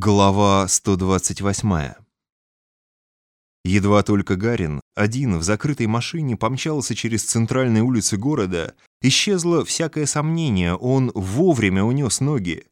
Глава 128 Едва только Гарин, один в закрытой машине, помчался через центральные улицы города, исчезло всякое сомнение, он вовремя унес ноги.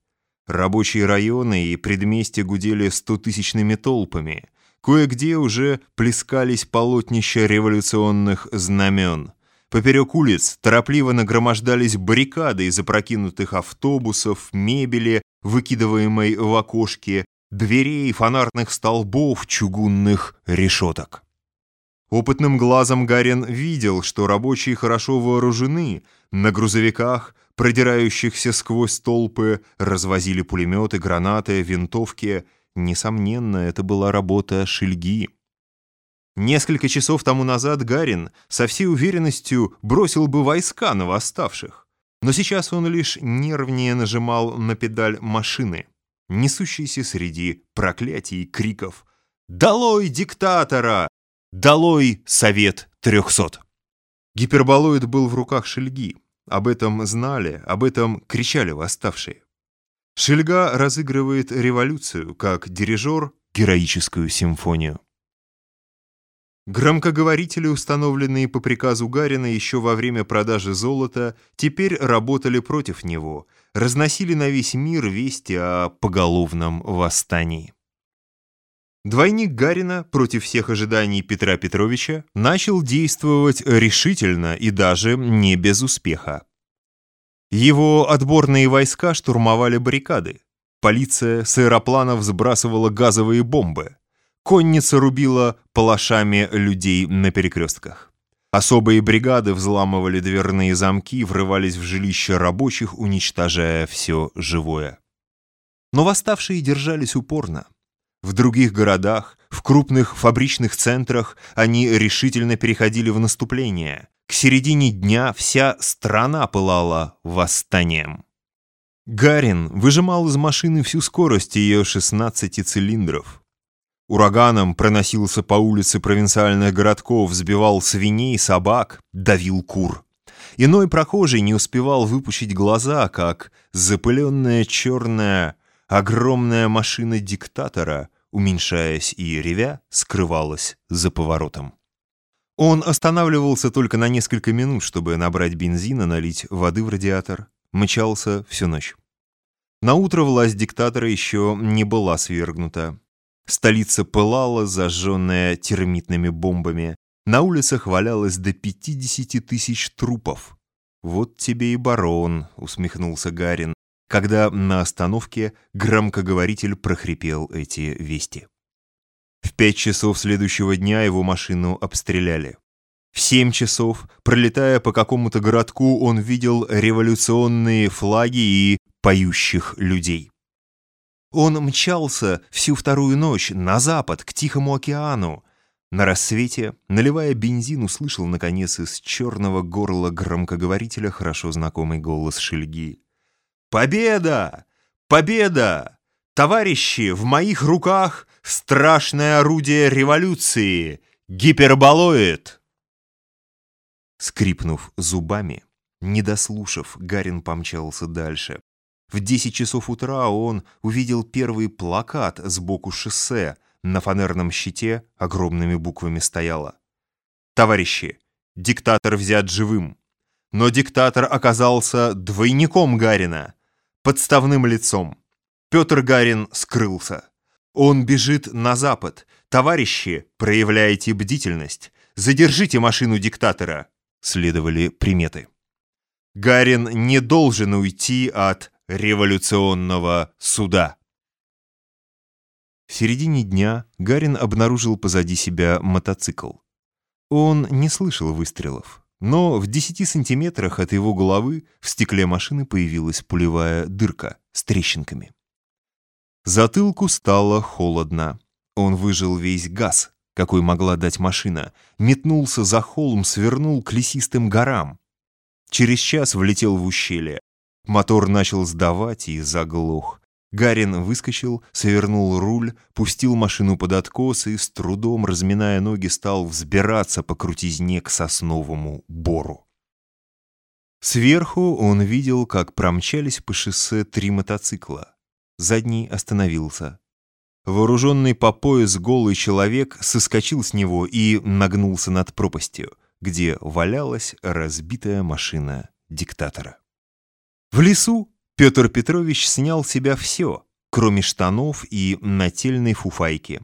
Рабочие районы и предместья гудели стотысячными толпами. Кое-где уже плескались полотнища революционных знамен. Поперек улиц торопливо нагромождались баррикады из опрокинутых автобусов, мебели, выкидываемой в окошки, дверей, фонарных столбов, чугунных решеток. Опытным глазом Гарин видел, что рабочие хорошо вооружены. На грузовиках, продирающихся сквозь толпы, развозили пулеметы, гранаты, винтовки. Несомненно, это была работа Шельги. Несколько часов тому назад Гарин со всей уверенностью бросил бы войска на восставших. Но сейчас он лишь нервнее нажимал на педаль машины, несущейся среди проклятий и криков «Долой диктатора! Долой Совет трехсот!» Гиперболоид был в руках Шельги. Об этом знали, об этом кричали восставшие. Шельга разыгрывает революцию, как дирижер — героическую симфонию. Громкоговорители, установленные по приказу Гарина еще во время продажи золота, теперь работали против него, разносили на весь мир вести о поголовном восстании. Двойник Гарина против всех ожиданий Петра Петровича начал действовать решительно и даже не без успеха. Его отборные войска штурмовали баррикады. Полиция с аэропланов сбрасывала газовые бомбы. Конница рубила палашами людей на перекрестках. Особые бригады взламывали дверные замки, врывались в жилища рабочих, уничтожая все живое. Но восставшие держались упорно. В других городах, в крупных фабричных центрах они решительно переходили в наступление. К середине дня вся страна пылала восстанием. Гарин выжимал из машины всю скорость ее 16 цилиндров. Ураганом проносился по улице провинциальных городков, сбивал свиней, собак, давил кур. Иной прохожий не успевал выпучить глаза, как запыленная черная огромная машина диктатора, уменьшаясь и ревя, скрывалась за поворотом. Он останавливался только на несколько минут, чтобы набрать бензина, налить воды в радиатор. Мчался всю ночь. На утро власть диктатора еще не была свергнута. Столица пылала, зажженная термитными бомбами. На улицах валялось до 50 тысяч трупов. «Вот тебе и барон», — усмехнулся Гарин, когда на остановке громкоговоритель прохрипел эти вести. В пять часов следующего дня его машину обстреляли. В семь часов, пролетая по какому-то городку, он видел революционные флаги и поющих людей. Он мчался всю вторую ночь на запад, к Тихому океану. На рассвете, наливая бензин, услышал, наконец, из черного горла громкоговорителя хорошо знакомый голос Шельги. «Победа! Победа! Товарищи, в моих руках страшное орудие революции! Гиперболоид!» Скрипнув зубами, не дослушав, Гарин помчался дальше. В 10 часов утра он увидел первый плакат сбоку шоссе. На фанерном щите огромными буквами стояло. «Товарищи, диктатор взят живым». Но диктатор оказался двойником Гарина, подставным лицом. Петр Гарин скрылся. Он бежит на запад. Товарищи, проявляйте бдительность. Задержите машину диктатора. Следовали приметы. Гарин не должен уйти от революционного суда. В середине дня Гарин обнаружил позади себя мотоцикл. Он не слышал выстрелов, но в 10 сантиметрах от его головы в стекле машины появилась пулевая дырка с трещинками. Затылку стало холодно. Он выжил весь газ, какой могла дать машина, метнулся за холм, свернул к лесистым горам. Через час влетел в ущелье, Мотор начал сдавать и заглох. Гарин выскочил, свернул руль, пустил машину под откос и, с трудом разминая ноги, стал взбираться по крутизне к сосновому бору. Сверху он видел, как промчались по шоссе три мотоцикла. Задний остановился. Вооруженный по пояс голый человек соскочил с него и нагнулся над пропастью, где валялась разбитая машина диктатора. В лесу Петр Петрович снял себя все, кроме штанов и нательной фуфайки.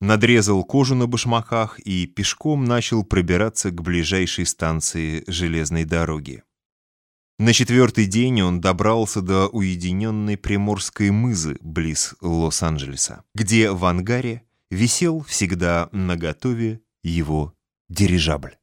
Надрезал кожу на башмаках и пешком начал пробираться к ближайшей станции железной дороги. На четвертый день он добрался до уединенной Приморской мызы близ Лос-Анджелеса, где в ангаре висел всегда наготове его дирижабль.